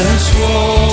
and swore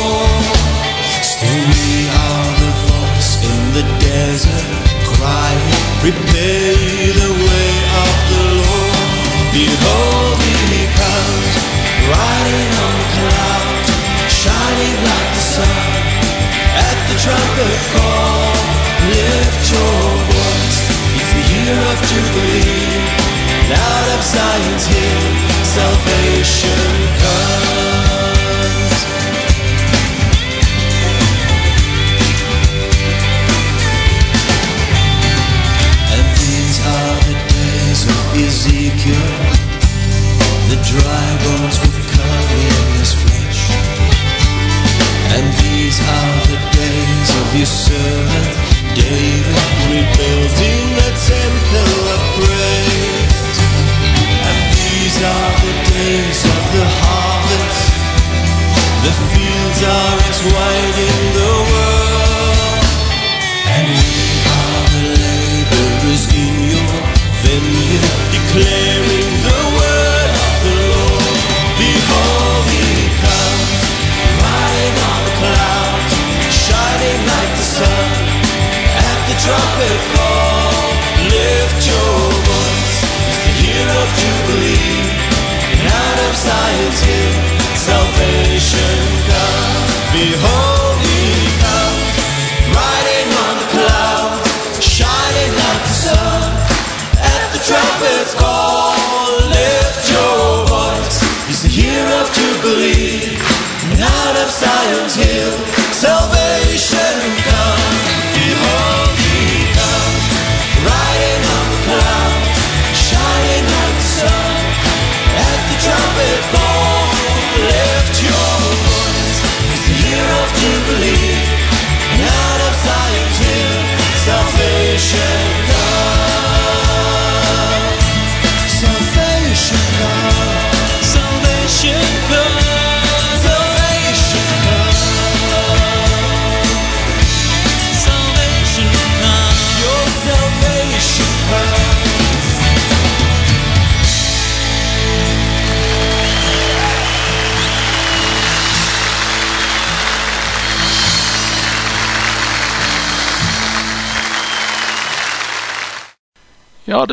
guitar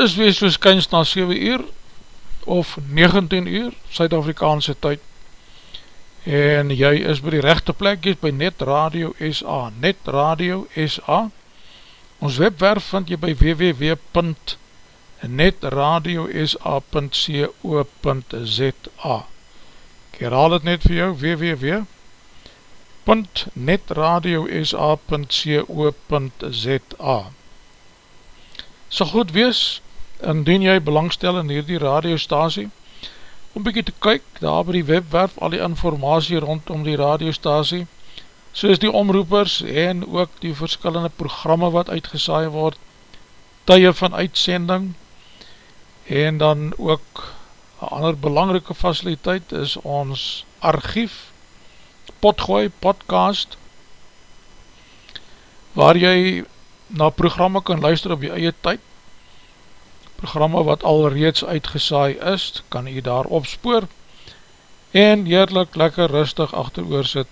Dis wees soos kyns na 7 uur of 19 uur, Suid-Afrikaanse tyd. En jy is by die rechte plek, jy is by Net Radio SA, Net Radio SA. Ons webwerf vind jy by www.netradiosa.co.za Ek herhaal het net vir jou, www.netradiosa.co.za sal goed wees, indien jy belangstel in hierdie radiostasie, om bykie te kyk, daar by die webwerf, al die informatie rondom die radiostasie, soos die omroepers en ook die verskillende programme wat uitgesaai word, tye van uitsending, en dan ook een ander belangrike faciliteit is ons archief, potgooi, podcast, waar jy na programme kan luister op jy eie tyd, programme wat al reeds uitgesaai is, kan jy daar opspoor, en heerlik lekker rustig achter oor sit,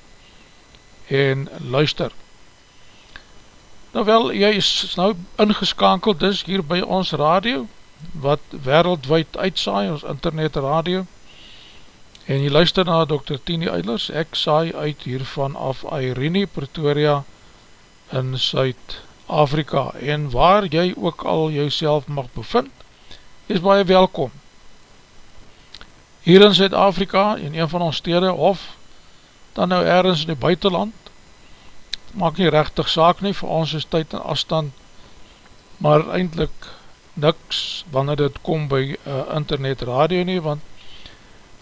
en luister. Nou wel, jy is nou ingeskakeld is hier by ons radio, wat wereldwijd uitsaai, ons internet radio, en jy luister na Dr. Tini Eilers, ek saai uit hiervan af Irene Pretoria in Suid-Afrika, en waar jy ook al jouself mag bevind, is baie welkom. Hier in Suid-Afrika, in een van ons stede, of dan nou ergens in die buitenland, maak nie rechtig saak nie, vir ons is tyd en afstand, maar eindelijk niks, wanneer dit kom by uh, internet radio nie, want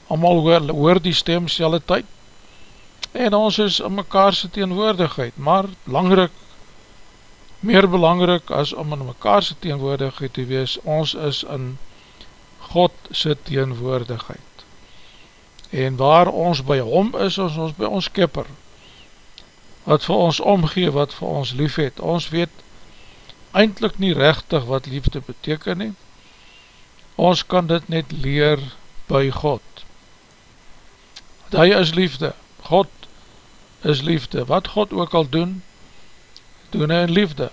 allemaal hoor, hoor die stem selle tyd, en ons is in mekaarse teenwoordigheid, maar belangrijk, meer belangrijk as om in mekaarse teenwoordigheid te wees, ons is in Godse teenwoordigheid. En waar ons by hom is, is ons by ons kipper, wat vir ons omgee, wat vir ons lief het. Ons weet eindelijk nie rechtig wat liefde beteken nie. Ons kan dit net leer by God. Dat hy is liefde. God is liefde. Wat God ook al doen, doen hy in liefde.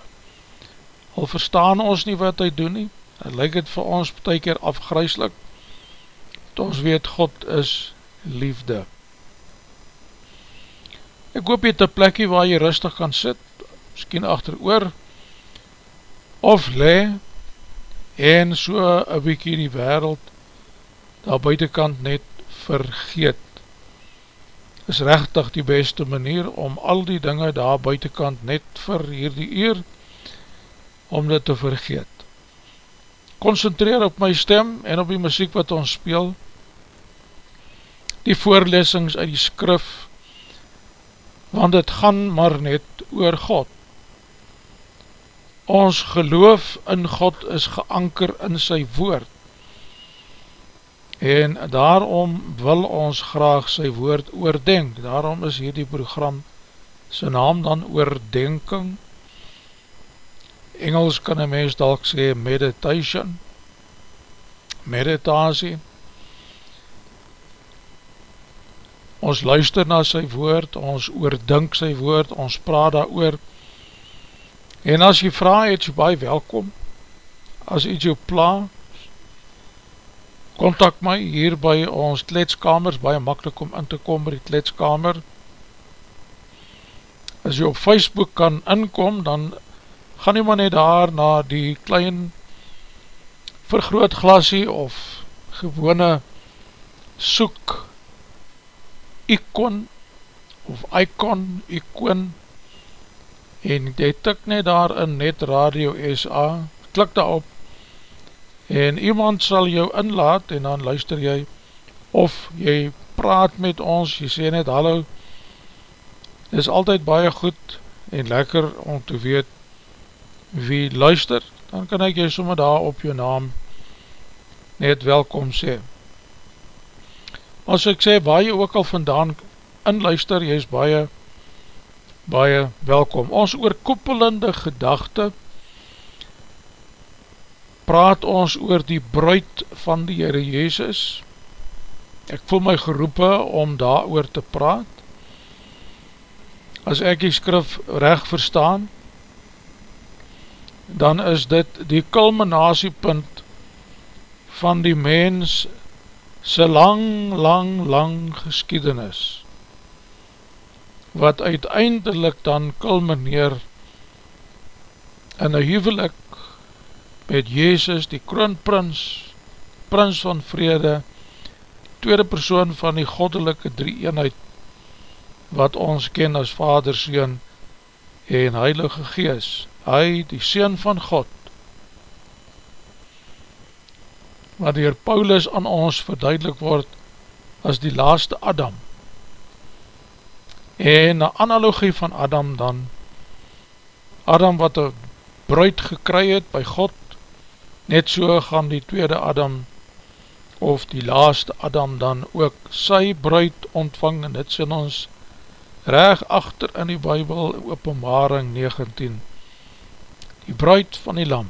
Al verstaan ons nie wat hy doen nie, en lyk het vir ons betek keer afgryslik, ons weet God is liefde. Ek hoop jy het een plekje waar jy rustig kan sit, miskien achter oor, of le, en so een bykie die wereld, daar buitenkant net vergeet. Is rechtig die beste manier om al die dinge daar buitenkant net vir hierdie uur, om dit te vergeet. Concentreer op my stem en op die muziek wat ons speel, die voorlesings uit die skrif, want het gaan maar net oor God. Ons geloof in God is geanker in sy woord, en daarom wil ons graag sy woord oordenk, daarom is hierdie program sy naam dan oordenking, Engels kan een mens dalk sê meditation, meditasie, ons luister na sy woord, ons oordink sy woord, ons praat daar oor, en as jy vraag, het jy baie welkom, as iets jou pla, kontak my hier by ons kletskamers, baie makkelijk om in te kom by die kletskamer, as jy op Facebook kan inkom, dan gaan jy maar net daar na die klein vergrootglasie of gewone soek icon of icon, icon en jy tik net daar in net radio SA klik daar op en iemand sal jou inlaat en dan luister jy of jy praat met ons, jy sê net hallo. Is altyd baie goed en lekker om te weet wie luister, dan kan ek jy somme daar op jou naam net welkom sê. As ek sê waar jy ook al vandaan inluister, jy is baie, baie welkom. Ons oorkoepelende gedachte praat ons oor die bruid van die Heere Jezus. Ek voel my geroepe om daar oor te praat. As ek die skrif recht verstaan, dan is dit die kulminatiepunt van die mens sy lang, lang, lang geskiedenis, wat uiteindelik dan kulmineer in een huwelik met Jezus, die kroonprins, prins van vrede, tweede persoon van die goddelike drie eenheid, wat ons ken as Vader, Seen en Heilige Gees, hy die Seen van God, wat dier Paulus aan ons verduidelik word as die laaste Adam. En na analogie van Adam dan, Adam wat een bruid gekry het by God, net so gaan die tweede Adam of die laaste Adam dan ook sy bruid ontvang en dit sien ons reg achter in die Bijbel openbaring 19 die bruid van die lam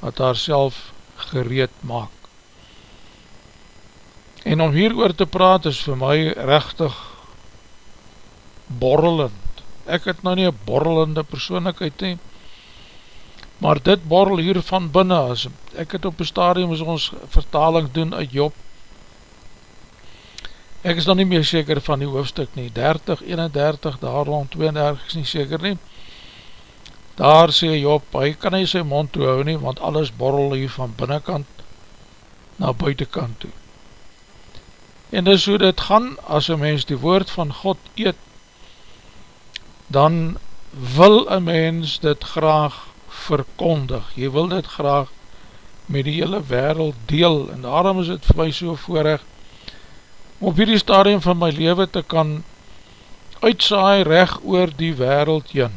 wat haar self gereed maak. En om hier oor te praat is vir my rechtig borrelend. Ek het nou nie een borrelende persoonlijkheid nie, maar dit borrel hier van binnen, as ek het op een stadium as ons vertaling doen uit Job, ek is dan nie meer seker van die hoofdstuk nie, 30, 31, daar rond 32 is nie seker nie, Daar sê Job, hy kan hy sy mond toe hou nie, want alles borrel hier van binnenkant na buitenkant toe. En dis hoe dit gaan, as een mens die woord van God eet, dan wil een mens dit graag verkondig. Jy wil dit graag met die hele wereld deel, en daarom is het vir my so voorrecht, om op hierdie stadium van my leven te kan uitsaai recht oor die wereld jyn.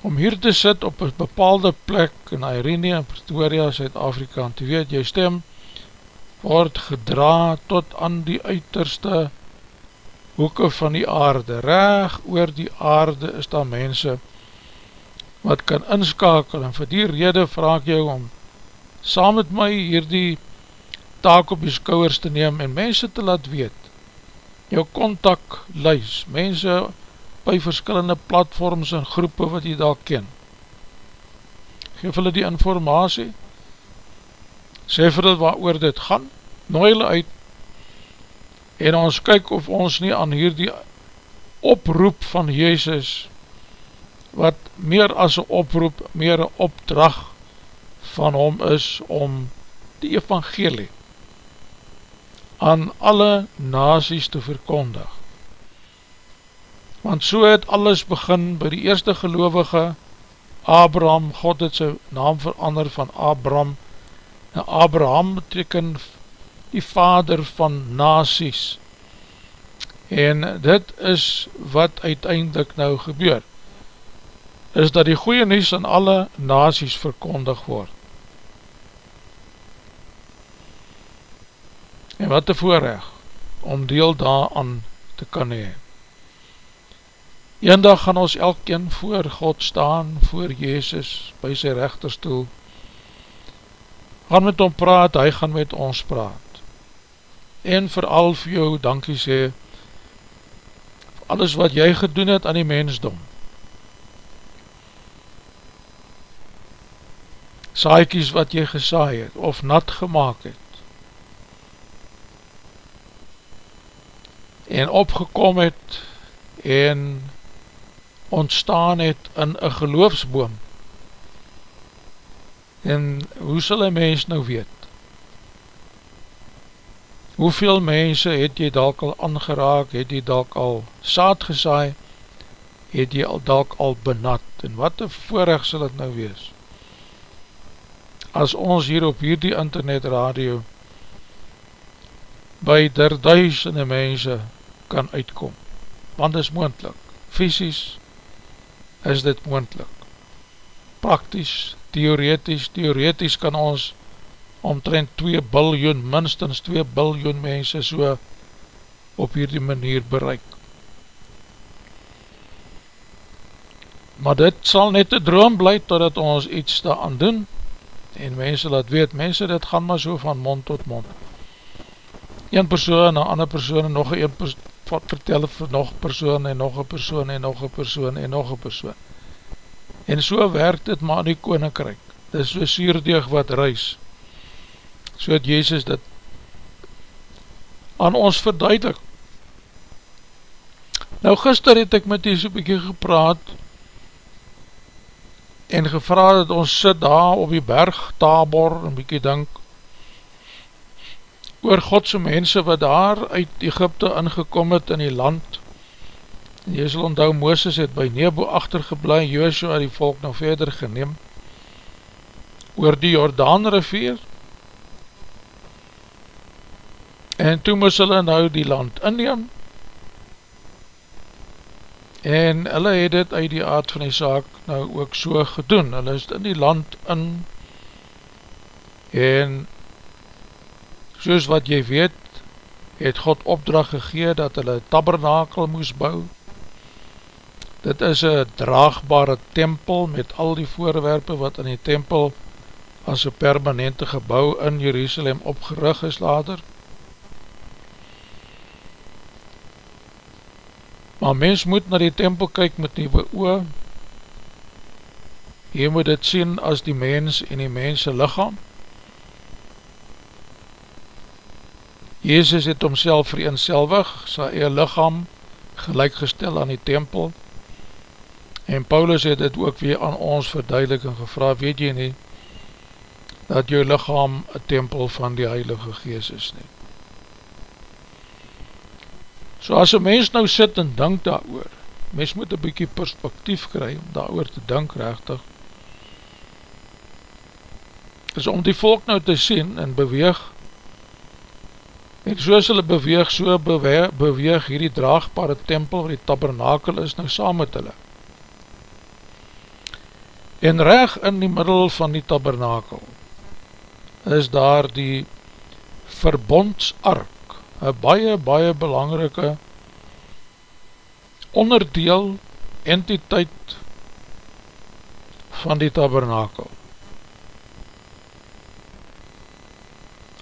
Om hier te sit op een bepaalde plek in Irene en Pretoria, Zuid-Afrika, en te weet, jy stem word gedra tot aan die uiterste hoeke van die aarde. Reg oor die aarde is daar mense wat kan inskakel en vir die rede vraag jou om saam met my hier die taak op die skouwers te neem en mense te laat weet. Jou kontak luis, mense by verskillende platforms en groepe wat jy daar ken. Geef hulle die informatie, sê vir hulle waar oor dit gaan, nooi hulle uit, en ons kyk of ons nie aan hierdie oproep van Jezus, wat meer as een oproep, meer een opdrag van hom is om die evangelie aan alle nazies te verkondig. Want so het alles begin by die eerste gelovige Abraham, God het sy naam verander van Abraham, en Abraham beteken die vader van nazies. En dit is wat uiteindelik nou gebeur, is dat die goeie nies aan alle nazies verkondig word. En wat een voorrecht om deel daaraan te kan hee. Eendag gaan ons elkeen voor God staan, voor Jezus, by sy rechterstoel. Gaan met hom praat, hy gaan met ons praat. En vooral vir jou, dankie sê, alles wat jy gedoen het aan die mensdom. Saaikies wat jy gesaai het, of nat gemaakt het, en opgekom het en ontstaan het in een geloofsboom. En hoe sal een mens nou weet hoeveel mense het jy dalk al aangeraak het jy dalk al saad gesaai het jy al dalk al benat? En wat een voorrecht sal het nou wees? As ons hier op hierdie internet radio by der duisende mense kan uitkom, want is moendlik, fysisk is dit moendlik, praktisch, theoretisch, theoretisch kan ons omtrent 2 biljoen, minstens 2 biljoen mense so op hierdie manier bereik. Maar dit sal net een droom bly totdat ons iets daan doen en mense laat weet, mense dit gaan maar so van mond tot mond. Een persoon, een ander persoon en nog een persoon vertel vir nog persoon en nog een persoon en nog een persoon en nog een persoon. En so werkt het maar in die koninkryk. Dit is so suurdeeg wat reis. So het Jezus dit aan ons verduidelik. Nou gister het ek met die so'n bykie gepraat en gevra dat ons sit daar op die berg Tabor en bykie denk oor Godse mense wat daar uit Egypte ingekom het in die land. En jy sal onthou, Mooses het by Nebo achtergeblij, Joshua die volk nou verder geneem, oor die Jordaan rivier, en toe moes hulle nou die land inneem, en hulle het dit uit die aard van die saak nou ook so gedoen, hulle is in die land in, en soos wat jy weet, het God opdracht gegeen dat hulle tabernakel moes bou. Dit is een draagbare tempel met al die voorwerpe wat in die tempel as een permanente gebouw in Jerusalem opgerig is later. Maar mens moet na die tempel kyk met nieuwe oor. Jy moet dit sien as die mens en die mense lichaam. Jezus het homself vereenselwig, sy eie lichaam gelijkgestel aan die tempel, en Paulus het het ook weer aan ons verduidelik en gevra, weet jy nie, dat jou lichaam een tempel van die Heilige Gees is nie. So as een mens nou sit en denk daar oor, mens moet een bykie perspektief kry om daar oor te denk rechtig, is om die volk nou te sien en beweeg En soos hulle beweeg, so beweeg, beweeg hierdie draagbare tempel, waar die tabernakel is, nou saam met hulle. En reg in die middel van die tabernakel, is daar die verbondsark, een baie, baie belangrike onderdeel, entiteit van die tabernakel.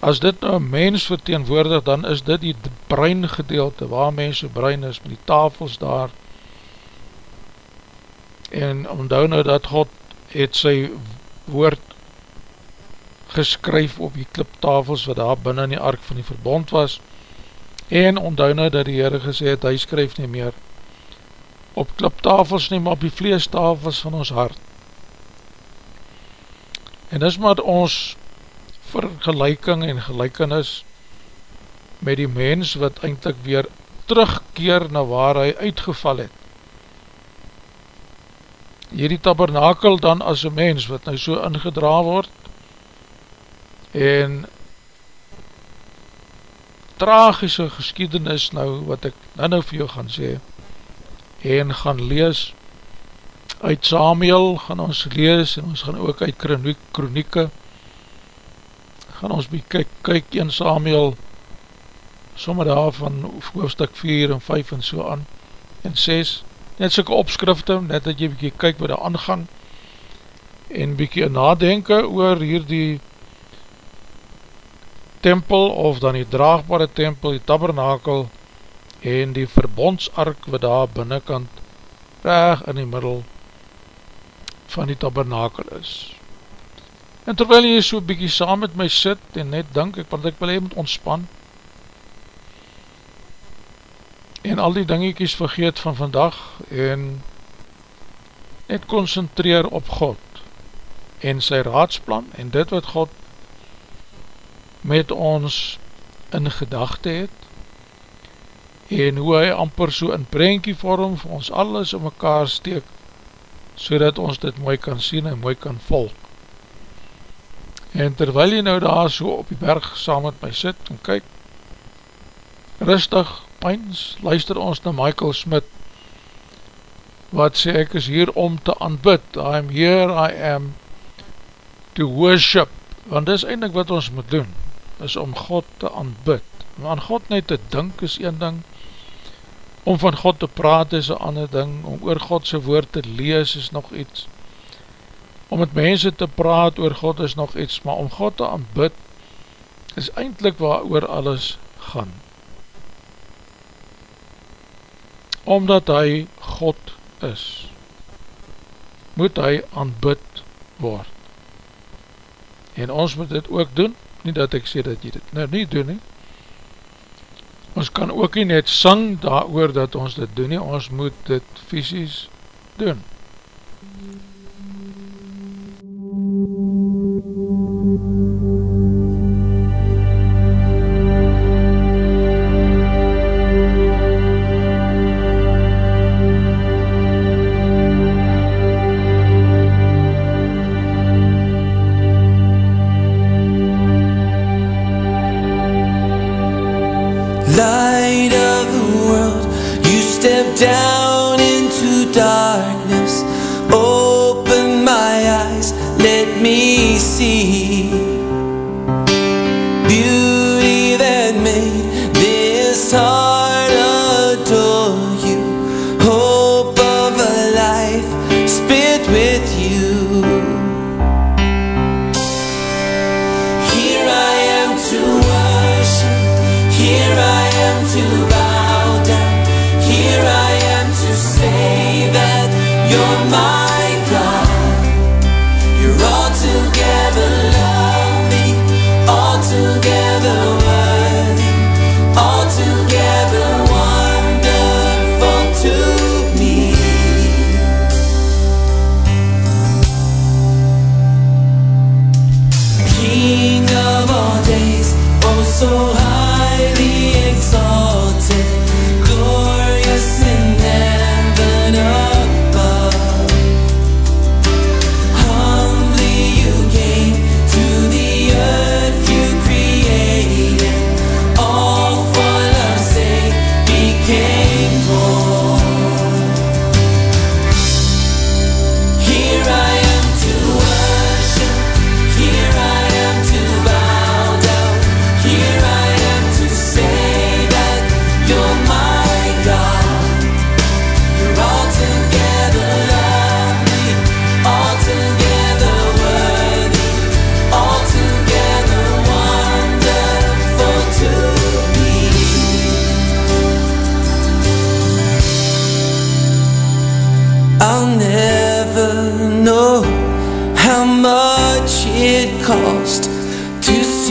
As dit nou een mens verteenwoordig, dan is dit die brein gedeelte, waar mense brein is, met die tafels daar. En omdou nou dat God het sy woord geskryf op die kliptafels, wat daar binnen die ark van die verbond was. En omdou nou dat die Heere gesê het, hy skryf nie meer op kliptafels nie, maar op die vleestafels van ons hart. En dis maar ons vergelijking en gelijkenis met die mens wat eindelijk weer terugkeer na waar hy uitgeval het. Hierdie tabernakel dan as een mens wat nou so ingedra word en tragische geschiedenis nou wat ek nou nou vir jou gaan sê en gaan lees uit Samuel gaan ons lees en ons gaan ook uit kronieke gaan ons by kyk, kyk 1 Samuel sommer daar van hoofdstuk 4 en 5 en so aan en 6, net soke opskrifte net dat jy bykie kyk wat daar aangang en bykie nadenke oor hier die tempel of dan die draagbare tempel, die tabernakel en die verbondsark wat daar binnenkant reg in die middel van die tabernakel is. En terwyl jy so bykie saam met my sit en net dink ek, want ek wil hy moet ontspan en al die dingiekies vergeet van vandag en net concentreer op God en sy raadsplan en dit wat God met ons in gedachte het en hoe hy amper so in prentjie vorm vir ons alles in mekaar steek so dat ons dit mooi kan sien en mooi kan volg. En terwyl jy nou daar so op die berg saam met my sit en kyk, rustig, pyns, luister ons na Michael Smith, wat sê ek is hier om te aanbid, I am here, I am to worship, want dis eindelijk wat ons moet doen, is om God te aanbid. Maar aan God net te dink is een ding, om van God te praat is een ander ding, om oor Godse woord te lees is nog iets, om met mense te praat oor God is nog iets, maar om God te aanbid is eindelijk waar oor alles gaan. Omdat hy God is, moet hy aanbid word. En ons moet dit ook doen, nie dat ek sê dat jy dit nou nie doen nie. Ons kan ook nie net sang daar oor dat ons dit doen nie, ons moet dit fysisk doen. Thank you.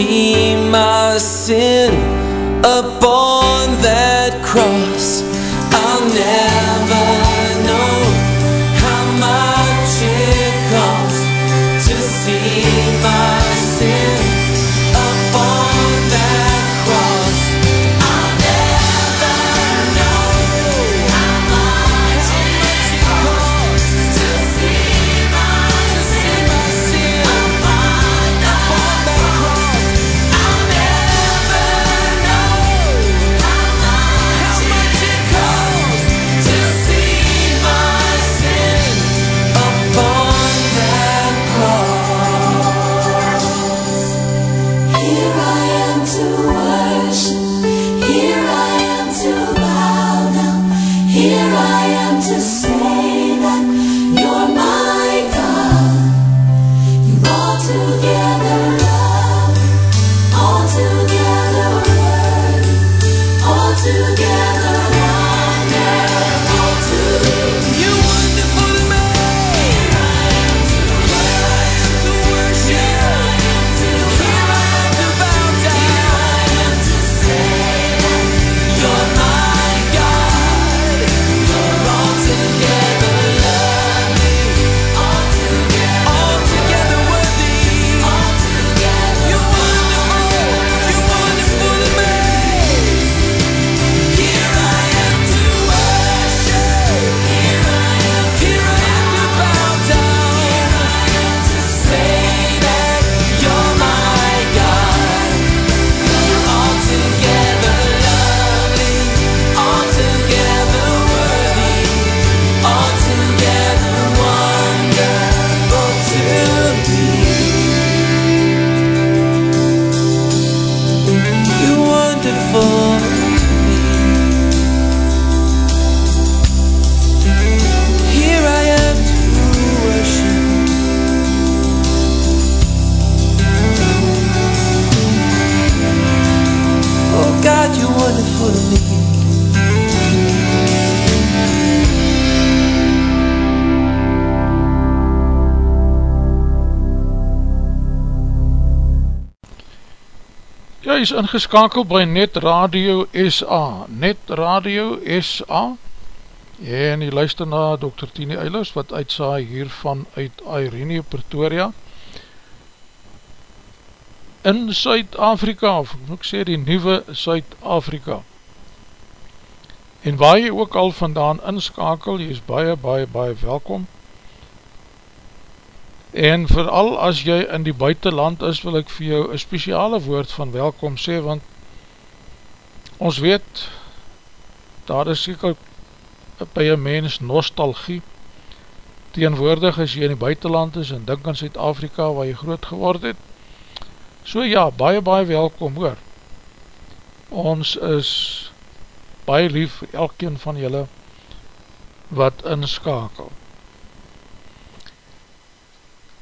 see my sin. Is ingeskakeld by Net Radio SA, Net Radio SA, en jy luister na Dr. Tini Eilers, wat uitsaai hiervan uit Irene, Pretoria, in Suid-Afrika, of ek sê die nieuwe Suid-Afrika, en waar jy ook al vandaan inskakel, jy is baie, baie, baie welkom, En vooral as jy in die buitenland is, wil ek vir jou een speciale woord van welkom sê, want ons weet, daar is seker by een mens nostalgie, teenwoordig as jy in die buitenland is, en dink aan Zuid-Afrika waar jy groot geword het. So ja, baie, baie welkom hoor. Ons is baie lief vir elkeen van julle wat inskakel.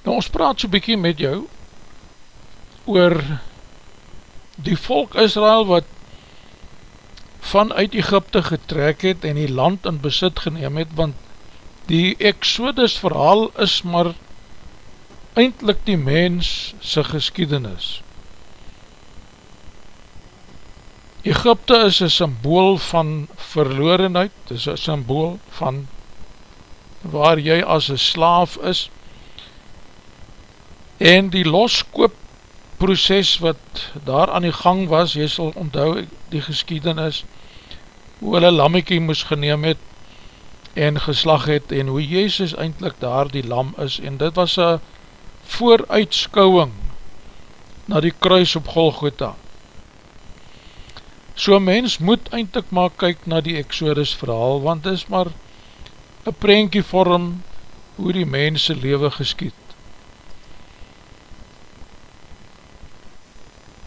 Nou ons praat so bykie met jou oor die volk Israel wat vanuit Egypte getrek het en die land in besit geneem het, want die Exodus verhaal is maar eindelijk die mens sy geskiedenis. Egypte is een symbool van verlorenheid, is een symbool van waar jy as een slaaf is, en die loskoop proces wat daar aan die gang was, jy sal onthou die geskiedenis, hoe hulle lammiekie moes geneem het en geslag het en hoe Jezus eindelijk daar die lam is en dit was een vooruitskouwing na die kruis op Golgotha. So mens moet eindelijk maar kyk na die Exodus verhaal, want is maar een prentje vorm hoe die mense leven geskiet.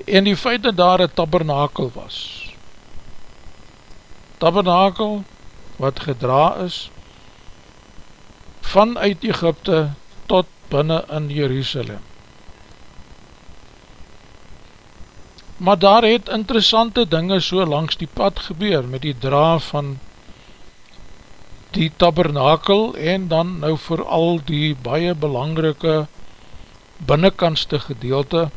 En die feit dat daar een tabernakel was, tabernakel wat gedra is, vanuit Egypte tot binnen in Jerusalem. Maar daar het interessante dinge so langs die pad gebeur met die dra van die tabernakel en dan nou vooral die baie belangrike binnenkantste gedeelte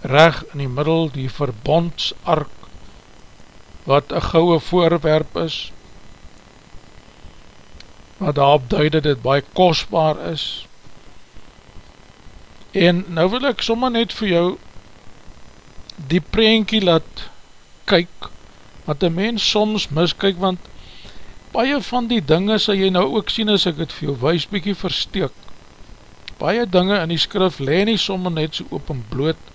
reg in die middel die verbondsark wat een gouwe voorwerp is wat daarop duid dat dit baie kostbaar is. En nou wil ek sommer net vir jou die prentjie laat kyk wat een mens soms miskyk want baie van die dinge sal jy nou ook sien as ek het vir jou wees bykie versteek. Baie dinge in die skrif leen nie sommer net so open bloot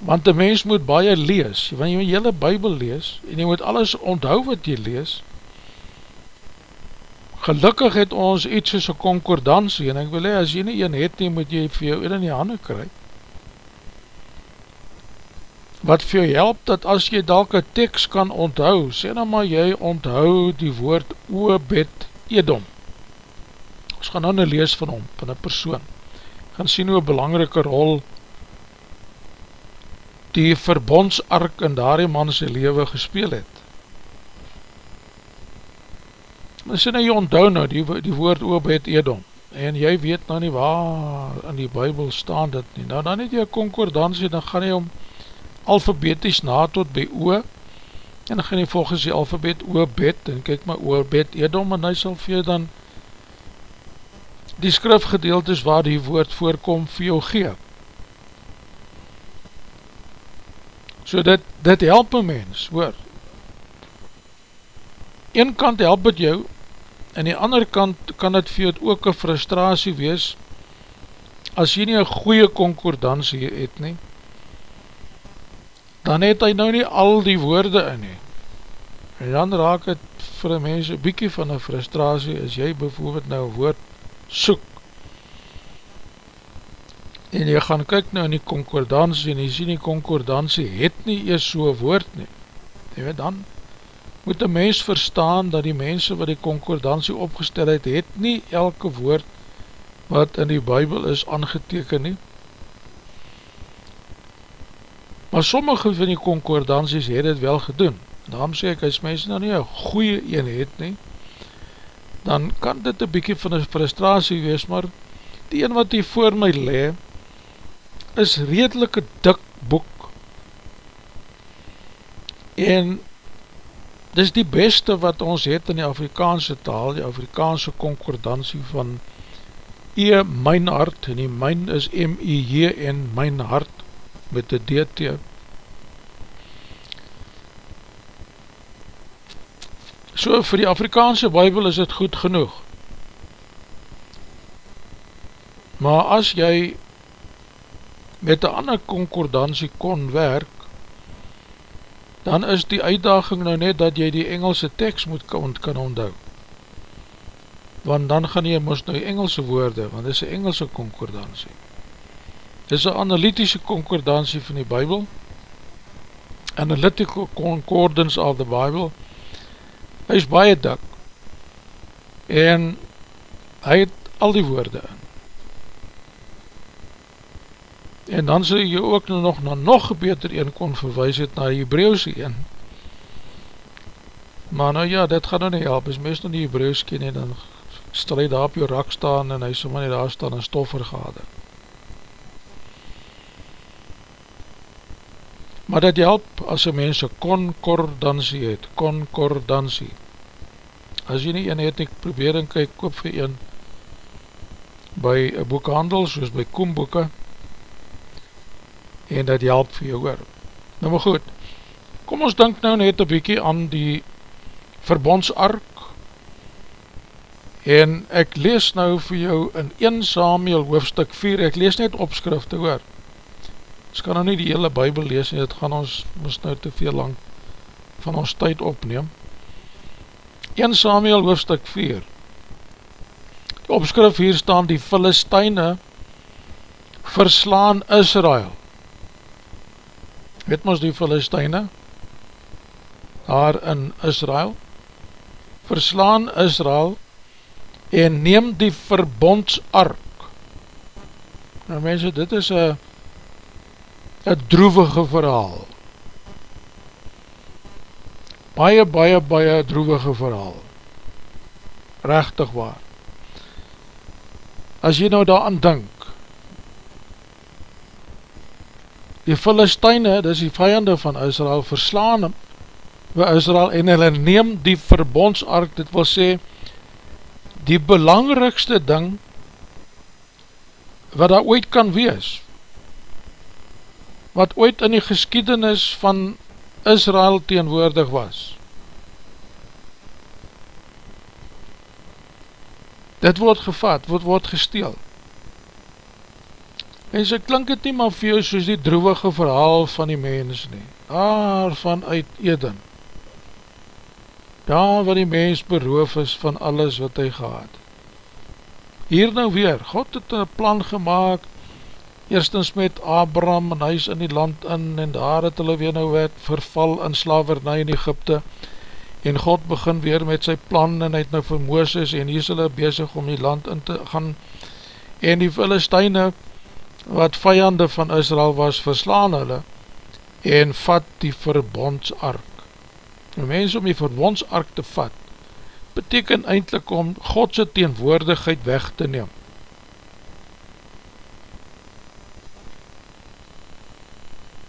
want die mens moet baie lees wanneer jy my hele bybel lees en jy moet alles onthou wat jy lees gelukkig het ons iets soos een concordantie, en ek wil hee, as jy nie een het nie, moet jy vir jou in die handen kry. Wat vir jou help, dat as jy dalk een tekst kan onthou, sê nou maar jy onthou die woord Oobed Edom. Ons gaan nou nou lees van hom, van een persoon. Gaan sien hoe een belangrike rol die verbondsark in daar die man sy leven gespeel het. As jy nou jy onthou nou die, die woord Obed Edom en jy weet nou nie waar in die bybel staan dit nie, nou dan het jy concordantie, dan gaan jy om alfabeties na tot by O en dan gaan jy volgens die alfabet Obed en kyk maar Obed Edom en hy sal vir jy dan die skrifgedeeltes waar die woord voorkom vir jou gee. So dit, dit help een mens, hoor, een kant help het jou, en die ander kant kan het vir jou ook een frustratie wees, as jy nie een goeie concordantie het nie, dan het hy nou nie al die woorde in nie, en dan raak het vir een mens een bykie van een frustratie, as jy bijvoorbeeld nou woord soek, en jy gaan kyk nou in die concordantie, en jy sien die concordantie het nie eers so'n woord nie, jy weet dan, moet een mens verstaan dat die mense wat die concordantie opgestel het, het nie elke woord wat in die bybel is aangeteken nie. Maar sommige van die concordanties het het wel gedoen. Daarom sê ek, as mense nou nie een goeie een het nie, dan kan dit een bykie van een frustratie wees, maar die een wat hier voor my le, is redelike dik boek. En dis die beste wat ons het in die Afrikaanse taal, die Afrikaanse concordantie van E, myn hart, en die myn is M-I-J en myn hart met die D-T. So vir die Afrikaanse bybel is het goed genoeg. Maar as jy met een ander concordantie kon werk, dan is die uitdaging nou net dat jy die Engelse tekst moet kan, kan onthou. Want dan gaan jy moest nou Engelse woorde, want dit is een Engelse concordantie. Dit is een analytische concordantie van die Bijbel, Analytical Concordance of the Bible, hy is baie dik, en hy het al die woorde in. En dan sal jy ook nog na nog beter een kon verwijs het na die Hebreeuwse een. Maar nou ja, dit gaan nou nie help, as mens nou die Hebreeuws ken en dan stel hy daar op jou rak staan en hy maar nie daar staan en stof vergade maar dit help as een mens een concordantie het. Concordantie. As jy nie een het, ek probeer en kyk koop vir een by een boekhandel soos by Koemboeken en dat help vir jou oor. Nou maar goed, kom ons denk nou net een bykie aan die verbondsark en ek lees nou vir jou in 1 Samuel hoofstuk 4, ek lees net opskrifte oor. ons kan nou nie die hele bybel lees en dit gaan ons moest nou te veel lang van ons tyd opneem 1 Samuel hoofstuk 4 die opskrif hier staan die Filisteine verslaan Israel weet ons die Filisteine daar in Israel verslaan Israel en neem die verbondsark nou mense dit is een een droevige verhaal baie, baie, baie droevige verhaal. Rechtig waar. As jy nou daar aan dink, die Filisteine, dit is die vijande van Israel, verslaan hem by Israel en hulle neem die verbondsark, dit wil sê, die belangrikste ding wat daar ooit kan wees, wat ooit in die geskiedenis van Israel teenwoordig was. Dit word gevat, word, word gesteel. En so klink het nie maar vir jou soos die droevige verhaal van die mens nie. Daar vanuit Eden. Daar waar die mens beroof is van alles wat hy gehad. Hier nou weer, God het een plan gemaakt, eerstens met Abraham en hy is in die land in en daar het hulle weer nou werd verval in slavernij in Egypte en God begin weer met sy plan en hy het nou vir Mooses en hier is hulle bezig om die land in te gaan en die Filisteine wat vijande van Israel was verslaan hulle en vat die verbondsark. En mens om die verbondsark te vat beteken eindelijk om Godse teenwoordigheid weg te neem.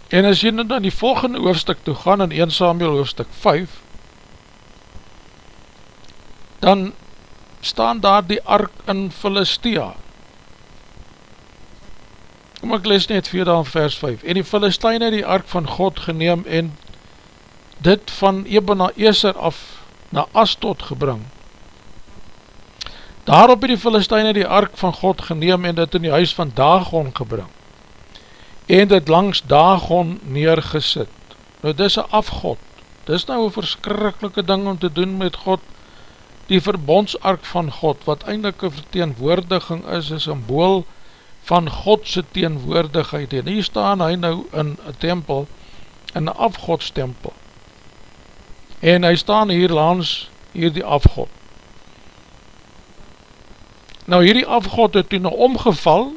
En as jy nou dan die volgende hoofdstuk toe gaan in 1 Samuel hoofdstuk 5 dan staan daar die ark in Philistia Kom ek lees net vir dan vers 5 En die Philistine die ark van God geneem en dit van Ebena Eser af na Astot gebring. Daarop het die Philistine die ark van God geneem en dit in die huis van Dagon gebring. En dit langs Dagon neergesit. Nou dis een afgod, dis nou een verskrikkelike ding om te doen met God, die verbondsark van God, wat eindelijk een verteenwoordiging is, een symbool van Godse teenwoordigheid, en hier staan hy nou in een tempel, in een afgodstempel, en hy staan hier langs hier die afgod. Nou hierdie afgod het toen omgeval,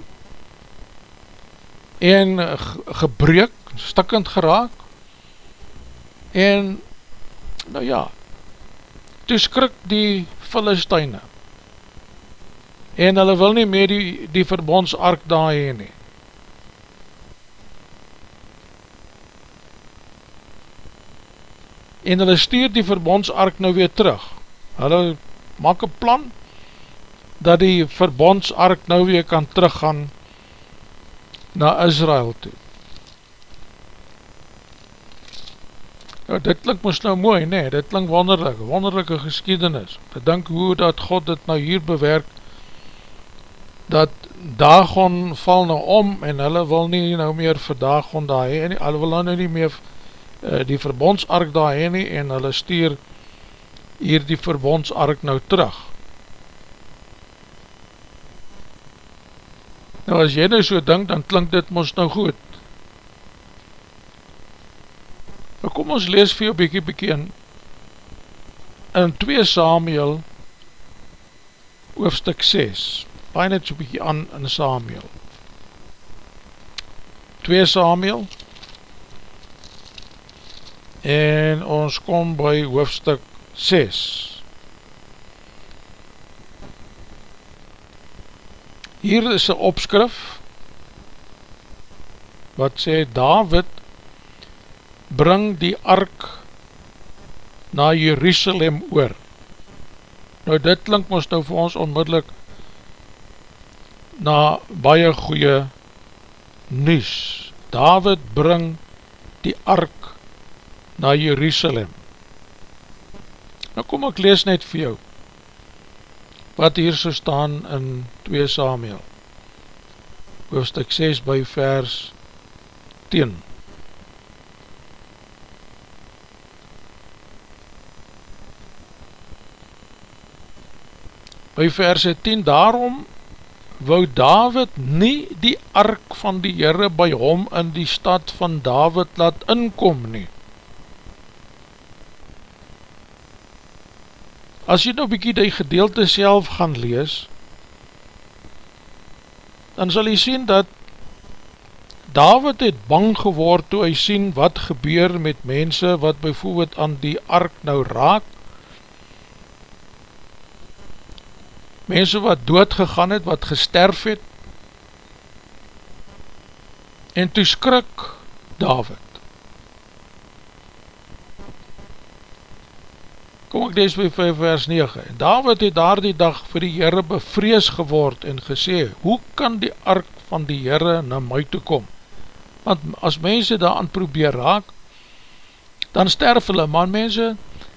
en gebreek, stikkend geraak, en, nou ja, toe skrik die Filisteine, en hulle wil nie meer die, die verbondsark daar heen nie. En hulle stuur die verbondsark nou weer terug. Hulle maak een plan, dat die verbondsark nou weer kan teruggaan na Israel toe. Ja, dit klink ons nou mooi, nee, dit klink wonderlik, wonderlijke geschiedenis. Ek denk hoe dat God dit nou hier bewerk, Dagon val nou om en hulle wil nie nou meer vir Dagon daar heen nie, hulle wil nou nie meer uh, die verbondsark daar heen nie en hulle stuur hier die verbondsark nou terug. Nou as jy nou so dink, dan klink dit ons nou goed. Nou kom ons lees vir jou bykie bykie in, in 2 Samuel hoofstuk 6. Paai net so bykie aan in Samuel. 2 Samuel en ons kom by hoofstuk 6. Hier is een opskrif wat sê David bring die ark na Jerusalem oor. Nou dit klink ons nou vir ons onmiddellik na baie goeie nies. David bring die ark na Jerusalem. Nou kom ek lees net vir jou wat hier so staan in 2 Samuel hoofstuk 6 by vers teen. By verse 10, daarom wou David nie die ark van die Heere by hom in die stad van David laat inkom nie. As jy nou bykie die gedeelte self gaan lees, dan sal jy sien dat David het bang geword toe hy sien wat gebeur met mense wat bijvoorbeeld aan die ark nou raak. Mense wat dood gegaan het, wat gesterf het. En toe skrik David. Kom ek lees by 5 vers 9 En David het daar die dag vir die Heere bevrees geword en gesê Hoe kan die ark van die Heere na my toe kom? Want as mense daar aan probeer raak Dan sterf hulle, man mense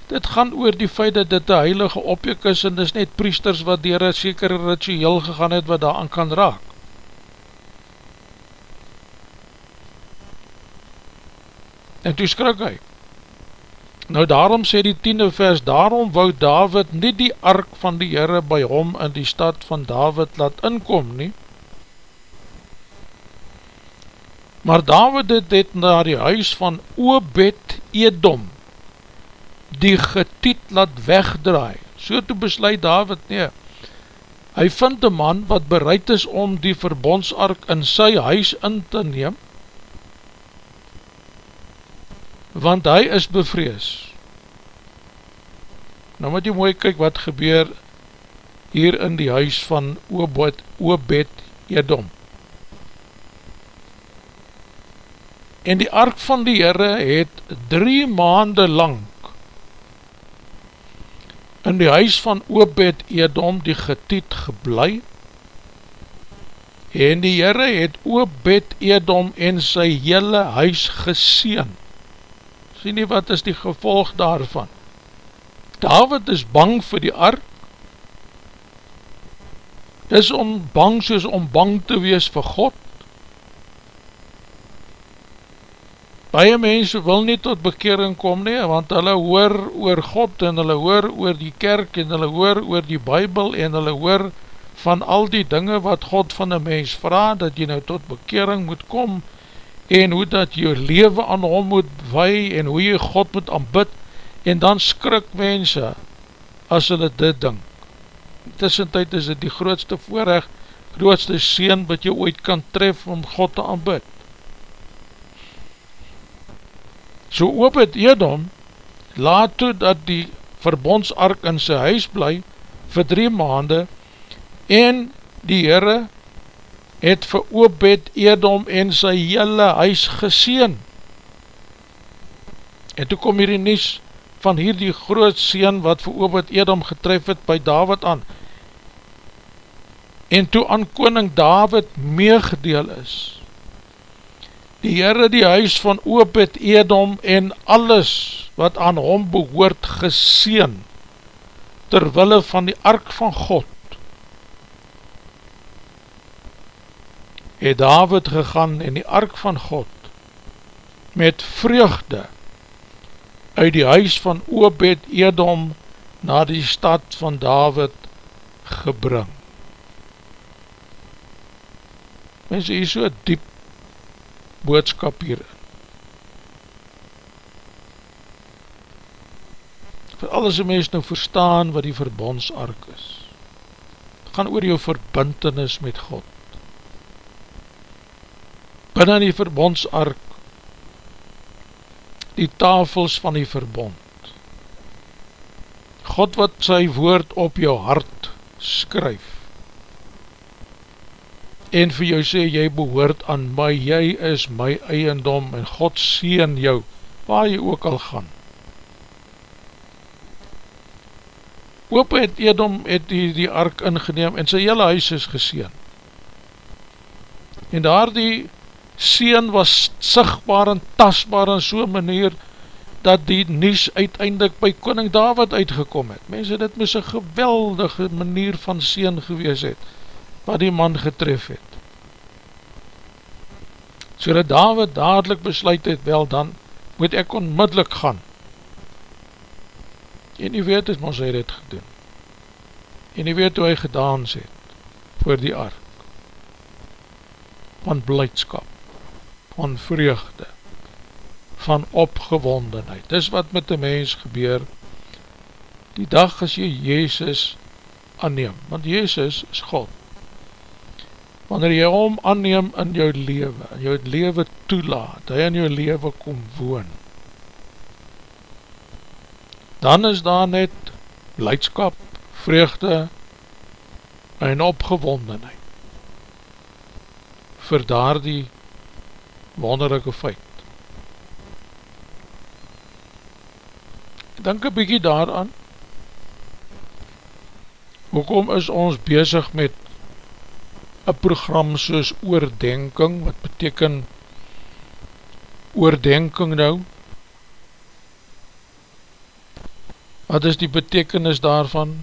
Dit gaan oor die feit dat dit een heilige opjek is En dis net priesters wat dier een sekere ritueel gegaan het Wat daar aan kan raak En toe skrik hy Nou daarom sê die tiende vers, daarom wou David nie die ark van die Heere by hom in die stad van David laat inkom nie. Maar David het het na die huis van Obed Edom, die getiet laat wegdraai. So toe besluit David, nee, hy vind een man wat bereid is om die verbondsark in sy huis in te neem, want hy is bevrees. Nou moet jy mooi kyk wat gebeur hier in die huis van Obed, Obed Edom. En die ark van die Heere het drie maande lang in die huis van Obed Edom die getiet geblei en die Heere het Obed Edom en sy hele huis geseen sien nie wat is die gevolg daarvan? David is bang vir die ark. Is om bang soos om bang te wees vir God Baie mense wil nie tot bekering kom nie, want hulle hoor oor God en hulle hoor oor die kerk en hulle hoor oor die bybel en hulle hoor van al die dinge wat God van een mens vraag, dat jy nou tot bekering moet kom en hoe dat jou leven aan hom moet wei en hoe jy God moet aanbid en dan skrik mense as hulle dit ding. Tussentijd is dit die grootste voorrecht, grootste seen wat jy ooit kan tref om God te aanbid. So oop het Edom, laat toe dat die verbondsark in sy huis bly vir drie maande en die Heere het vir Obed Edom en sy hele huis geseen. En toe kom hier die nies van hier die groot seen wat vir Obed Edom getref het by David aan. En toe aan koning David meegedeel is. Die Heere die huis van Obed Edom en alles wat aan hom behoort geseen terwille van die ark van God het David gegaan in die ark van God met vreugde uit die huis van Obed Edom na die stad van David gebring. Mense, hier so diep boodskap hierin. Vir alles die mens nou verstaan wat die verbondsark is. Het gaan oor jou verbintenis met God binnen die verbondsark die tafels van die verbond God wat sy woord op jou hart skryf en vir jou sê jy behoort aan my, jy is my eiendom en God seen jou waar jy ook al gaan. Oop het Edom het die, die ark ingeneem en sy hele huis is geseen en daar die seen was sigtbaar en tasbaar in so'n manier, dat die nies uiteindelik by koning David uitgekom het. Mense, dit moes een geweldige manier van seen gewees het, wat die man getref het. So dat David dadelijk besluit het, wel dan moet ek onmiddellik gaan. En nie weet het, ons hy dit gedoen. En nie weet hoe hy gedaan het, voor die ark. Van blijdskap, van vreugde, van opgewondenheid. Dis wat met die mens gebeur, die dag as jy Jezus aanneem, want Jezus is God. Wanneer jy hom aanneem in jou leven, in jou leven toelaat, hy in jou leven kom woon, dan is daar net blijdskap, vreugde en opgewondenheid vir daar die wonderlijke feit. Denk een bykie daaraan, hoekom is ons bezig met een program soos oordenking, wat beteken oordenking nou, Wat is die betekenis daarvan?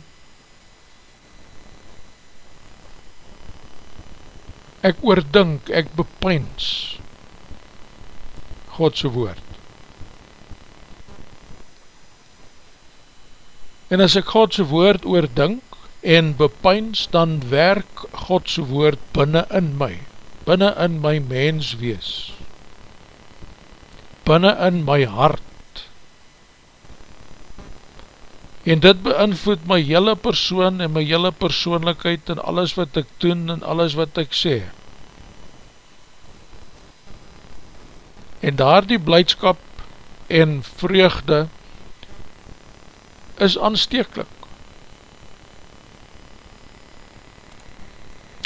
Ek oordink, ek bepyns Godse woord. En as ek Godse woord oordink en bepyns, dan werk Godse woord binnen in my, binnen in my mens wees, binnen in my hart, en dit beïnvloed my hele persoon en my hele persoonlikheid en alles wat ek doen en alles wat ek sê. En daar die blijdskap en vreugde is aansteeklik.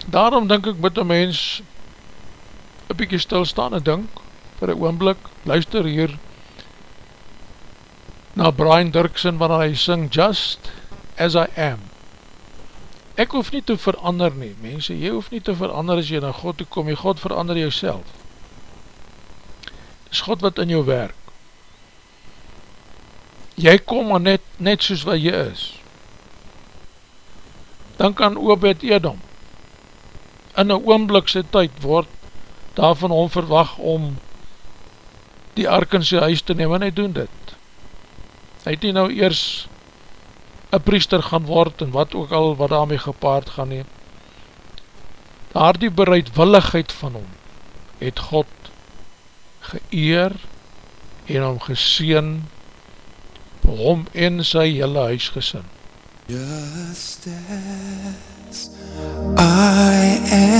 Daarom denk ek met een mens een bykie stilstaan en denk vir een oomblik, luister hier na Brian Dirksen wanneer hy sing Just As I Am. Ek hoef nie te verander nie, mense, jy hoef nie te verander as jy na God toe kom, jy God verander jou self. Dis God wat in jou werk. Jy kom maar net, net soos wat jy is. Dan kan Obed Edom in een oomblikse tyd word daarvan hom verwag om die ark in sy huis te neem en hy doen dit hy het nie nou eers een priester gaan word en wat ook al wat daarmee gepaard gaan neem. Daar die bereidwilligheid van hom het God geëer en hom geseen hom en sy hele huisgesin. Just as am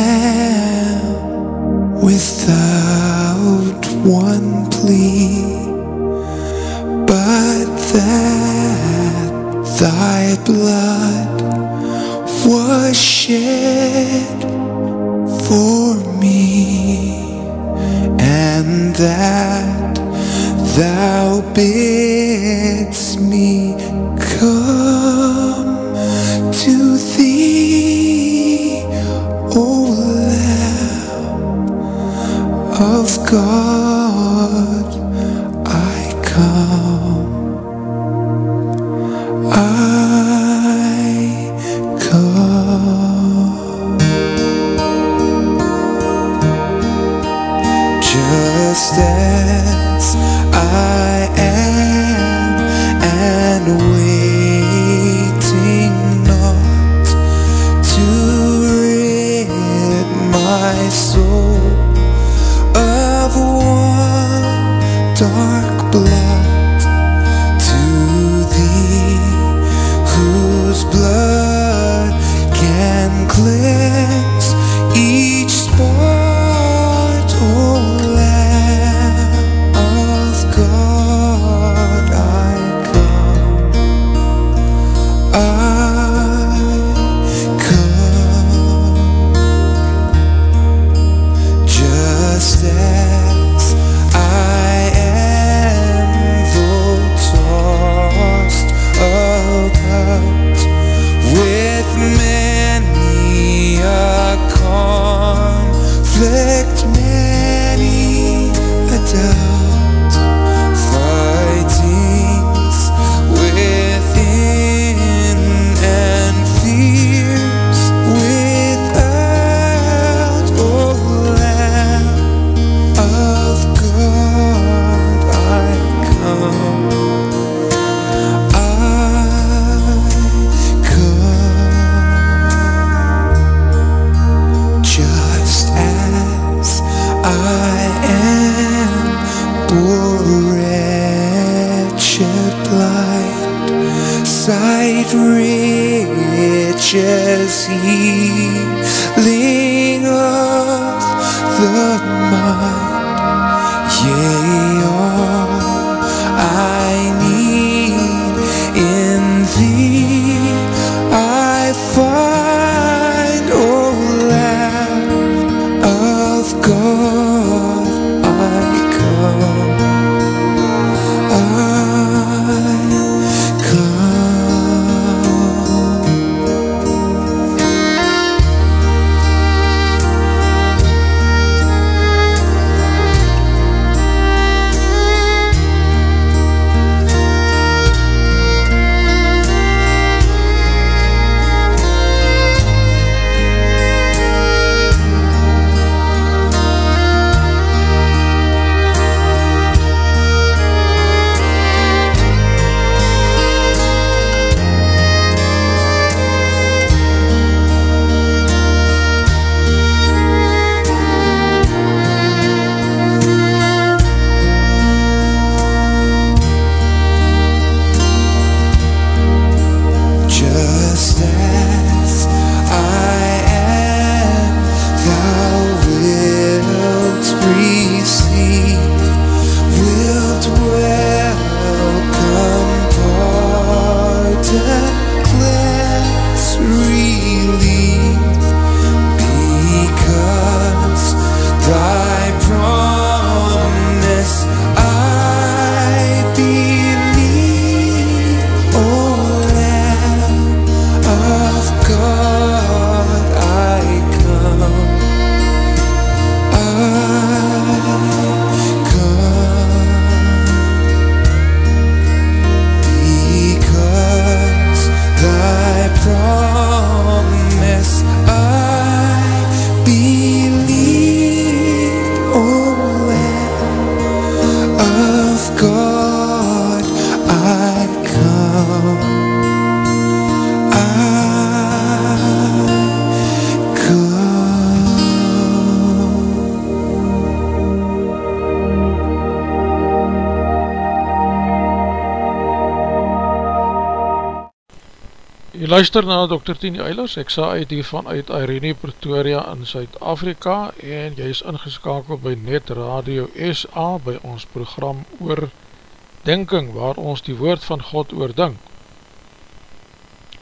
luister na Dr. Tini Eilers, ek sa uit hier vanuit Irene Pretoria in Suid-Afrika en jy is ingeskakeld by Net Radio SA by ons program Oordenking waar ons die woord van God oordink.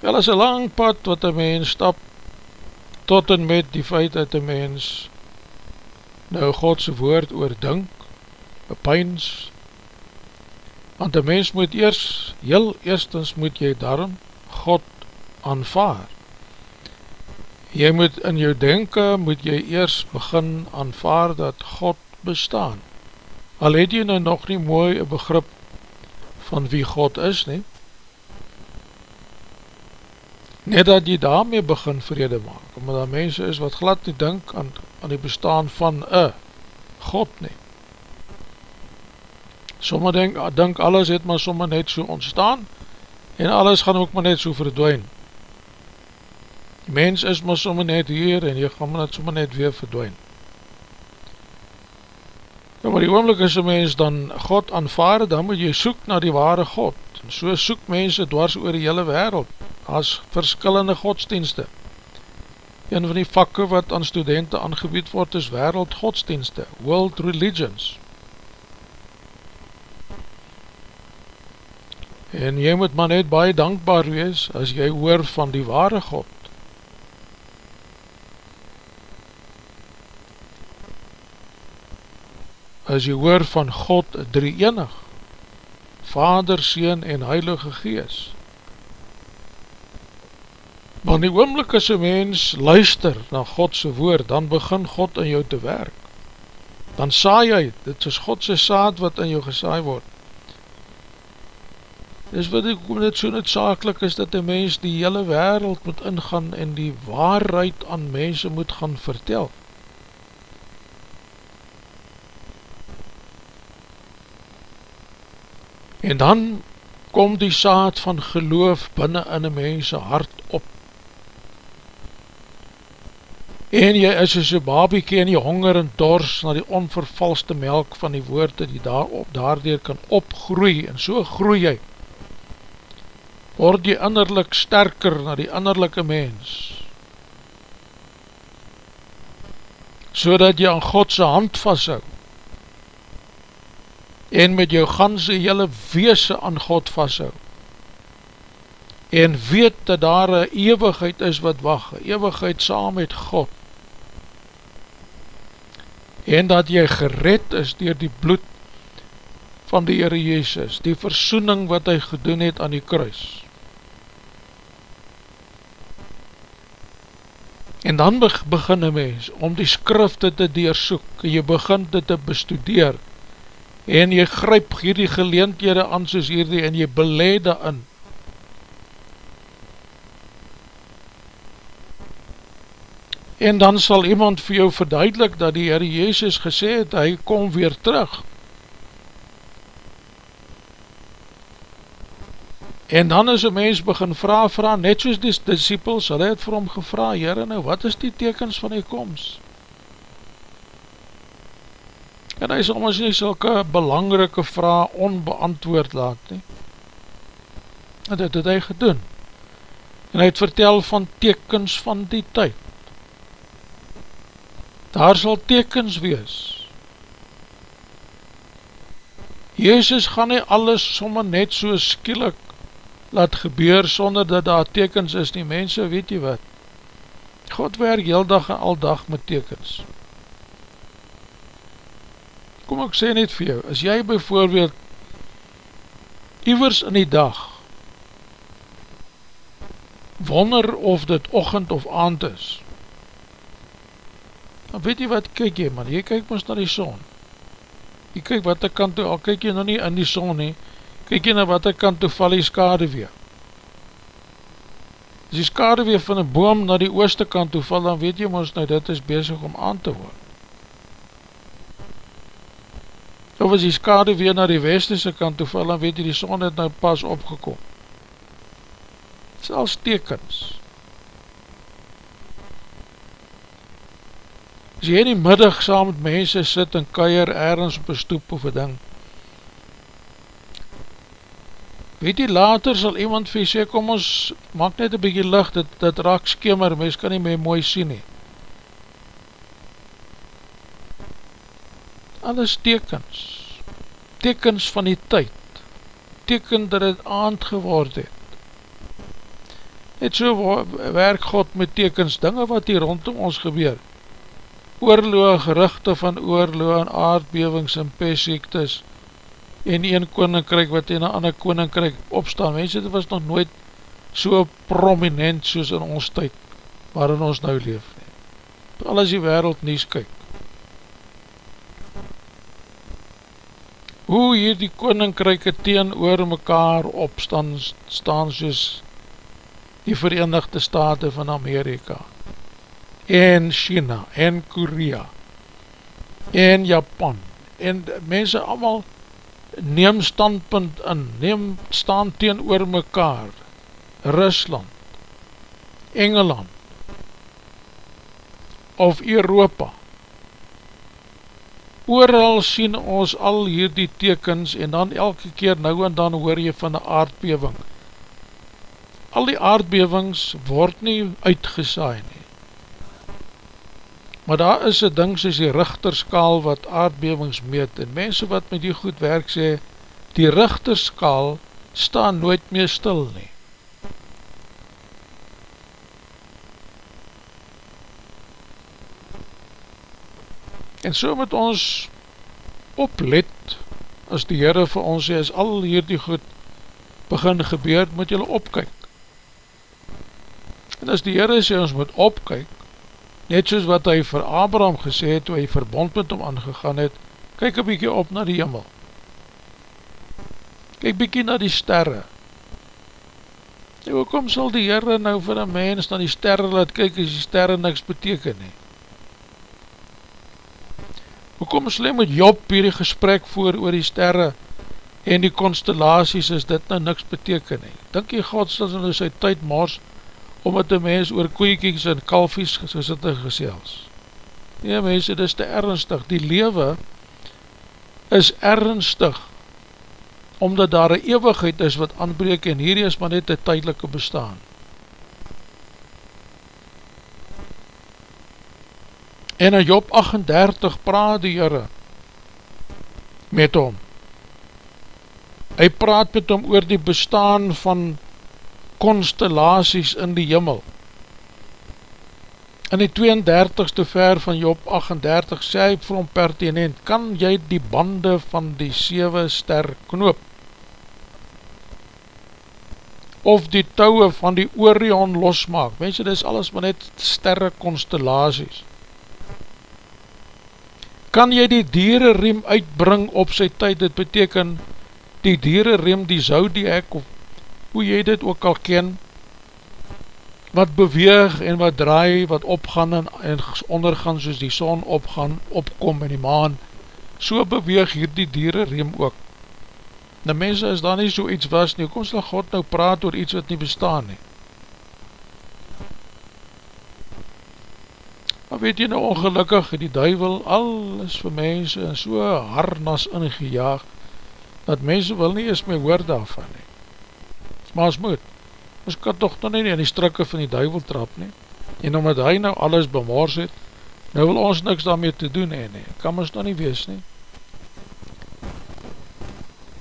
Wel is een lang pad wat een mens stap tot en met die feit dat een mens nou Godse woord oordink, bepyns, want een mens moet eers, heel eerstens moet jy daarom aanvaar. Jy moet in jou denken, moet jy eers begin aanvaar dat God bestaan. Al het jy nou nog nie mooi een begrip van wie God is, nie? Net dat jy daarmee begin vrede maak, omdat daar mense is wat glad nie dink aan, aan die bestaan van een God nie. Somme denk, denk alles het maar somme net so ontstaan, en alles gaan ook maar net so verdwijn. Die mens is maar somme net hier, en jy gaan maar net somme net weer verdwijn. Ja, maar die oomlik is een mens dan God aanvaard, dan moet jy soek na die ware God. En so soek mense dwars oor die hele wereld, as verskillende godsdienste. Een van die vakke wat aan studenten aangebied word is wereld godsdienste, world religions. En jy moet maar net baie dankbaar wees as jy hoor van die ware God. As jy hoor van God drie enig, Vader, Seen en Heilige Gees. Want die oomlik as een mens luister na Godse woord, dan begin God in jou te werk. Dan saai hy, dit is Godse saad wat in jou gesaai word. Dis wat ek kom dit so noodzakelijk is, dat die mens die hele wereld moet ingaan en die waarheid aan mense moet gaan vertel. En dan kom die saad van geloof binnen in die mense hart op. En jy is as een babiekie en jy honger en dors na die onvervalste melk van die woord dat jy daarop daardoor kan opgroei. En so groei jy. Word jy innerlik sterker na die innerlijke mens, so dat jy aan Godse hand vasthou, en met jou ganse hele weese aan God vasthou, en weet dat daar een eeuwigheid is wat wacht, een eeuwigheid saam met God, en dat jy gered is dier die bloed van die Heere Jezus, die versoening wat hy gedoen het aan die kruis. En dan begin een mens om die skrifte te deersoek, en jy begin dit te bestudeer, en jy gryp hierdie geleentjede aan soos hierdie, en jy beleid daarin. En dan sal iemand vir jou verduidelik dat die Heere Jezus gesê het, hy kom weer terug, En dan is een mens begin vraag, vraag, net soos die disciples, hulle het vir hom gevra, Heere, nou wat is die tekens van die komst? En hy sal ons nie sulke belangrike vraag onbeantwoord laat, nie. En dit het hy gedoen. En hy het vertel van tekens van die tyd. Daar sal tekens wees. Jezus gaan nie alles somme net so skielik laat gebeur sonder dat daar tekens is nie. Mense, weet jy wat? God werk heel dag en al dag met tekens. Kom ek sê net vir jou, as jy bijvoorbeeld ivers in die dag wonder of dit ochend of aand is, dan weet jy wat, kyk jy man, jy kyk ons na die son. Jy kyk wat ek kan toe, al kyk jy nou nie in die son nie, kyk jy na wat ek kan toeval die skadewee. As die skadewee van een boom na die ooste kant toeval, dan weet jy ons nou, dit is bezig om aan te hoor. Of as die skadewee na die westese kant toeval, dan weet jy die son het nou pas opgekom. Selfs tekens. As jy in die middag saam met mense sit en keier ergens op een stoep of een ding, Weet jy, later sal iemand vir sê, kom ons, maak net een bykie licht, dit, dit raak skemer, mens kan nie meer mooi sien nie. Alles tekens, tekens van die tyd, teken dat het aand geword het. Net so werk God met tekens, dinge wat hier rondom ons gebeur, oorloog, gerichte van oorloog en aardbevings en pestsiektes, en een koninkryk wat in een ander koninkryk opstaan. Mense, dit was nog nooit so prominent soos in ons tyd, waarin ons nou leef. Al as die wereld nies kyk. Hoe hier die koninkryke teen oor mekaar opstaan, staan soos die Verenigde Staten van Amerika, en China, en Korea, en Japan, en mense allemaal neem standpunt in, neem staan teen oor mekaar, Rusland, Engeland, of Europa, ooral sien ons al hierdie tekens, en dan elke keer nou en dan hoor jy van die aardbeving. Al die aardbevings word nie uitgesaai nie, Maar daar is een ding soos die richterskaal wat aardbevings meet en mense wat met die goed werk sê, die richterskaal staan nooit meer stil nie. En so moet ons oplet, as die Heere vir ons sê, as al hier die goed begin gebeur, moet jylle opkyk. En as die Heere sê, ons moet opkyk, net soos wat hy vir Abraham gesê het, toe hy verbond met hom aangegaan het, kyk een bykie op na die hemel, kyk bykie na die sterre, en hoekom sal die Heere nou vir een mens na die sterre laat kyk, as die sterre niks beteken nie, hoekom hy met Job hierdie gesprek voor oor die sterre, en die constellaties, as dit nou niks beteken nie, dink jy God sal nou sy tyd mors, omdat die mens oor koeikies en kalfies so sit en gesels. Nee mense, dit is te ernstig, die lewe is ernstig omdat daar een eeuwigheid is wat aanbreek en hier is maar net een tydelike bestaan. En in Job 38 praat die Heere met hom. Hy praat met hom oor die bestaan van constellaties in die jimmel. In die 32ste ver van Job 38 sê hy vir hom pertinent, kan jy die bande van die 7 ster knoop? Of die touwe van die Orion losmaak? Mense, dit is alles maar net sterre constellaties kan jy die dierenriem uitbring op sy tyd, dit beteken die dierenriem, die zodiac, of hoe jy dit ook al ken, wat beweeg en wat draai, wat opgaan en, en ondergaan soos die son opgaan, opkom in die maan, so beweeg hier die dierenriem ook. Nou mense, as daar nie so iets was nie, kom sal God nou praat oor iets wat nie bestaan nie. Maar weet jy nou ongelukkig, die duivel alles vir mense in so harnas ingejaag, dat mense wil nie eens meer hoor daarvan nie. Maar ons moet, ons kan toch nog nie in die strikke van die duivel trap nie, en omdat hy nou alles bemors het, nou wil ons niks daarmee te doen heen nie, kan ons nog nie wees nie.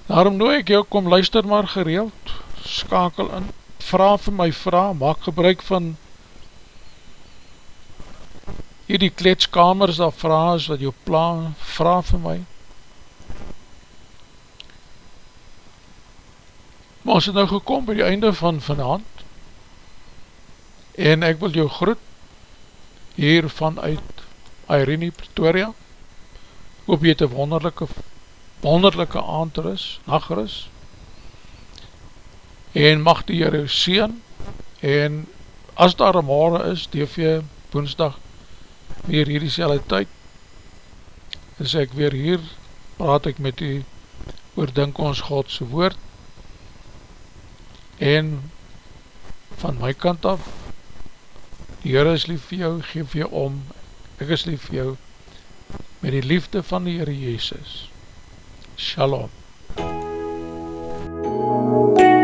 Daarom nooi ek jou, kom luister maar gereeld, skakel in, vraag vir my vraag, maak gebruik van hier die kletskamers daar vraag wat jou plan, vraag vir my. Maar ons het nou gekom by die einde van vanavond. En ek wil jou groet hier vanuit Irene Pretoria. Hoop jy het een wonderlijke wonderlijke aandris, nachtris en mag die Heer jou sien en as daar een morgen is, DV woensdag weer hierdie selde tyd. Is ek weer hier praat ek met u oor dink ons Godse woord. En van my kant af die Heere is lief vir jou geef jou om. Ek is lief vir jou met die liefde van die Heere Jezus Shalom. you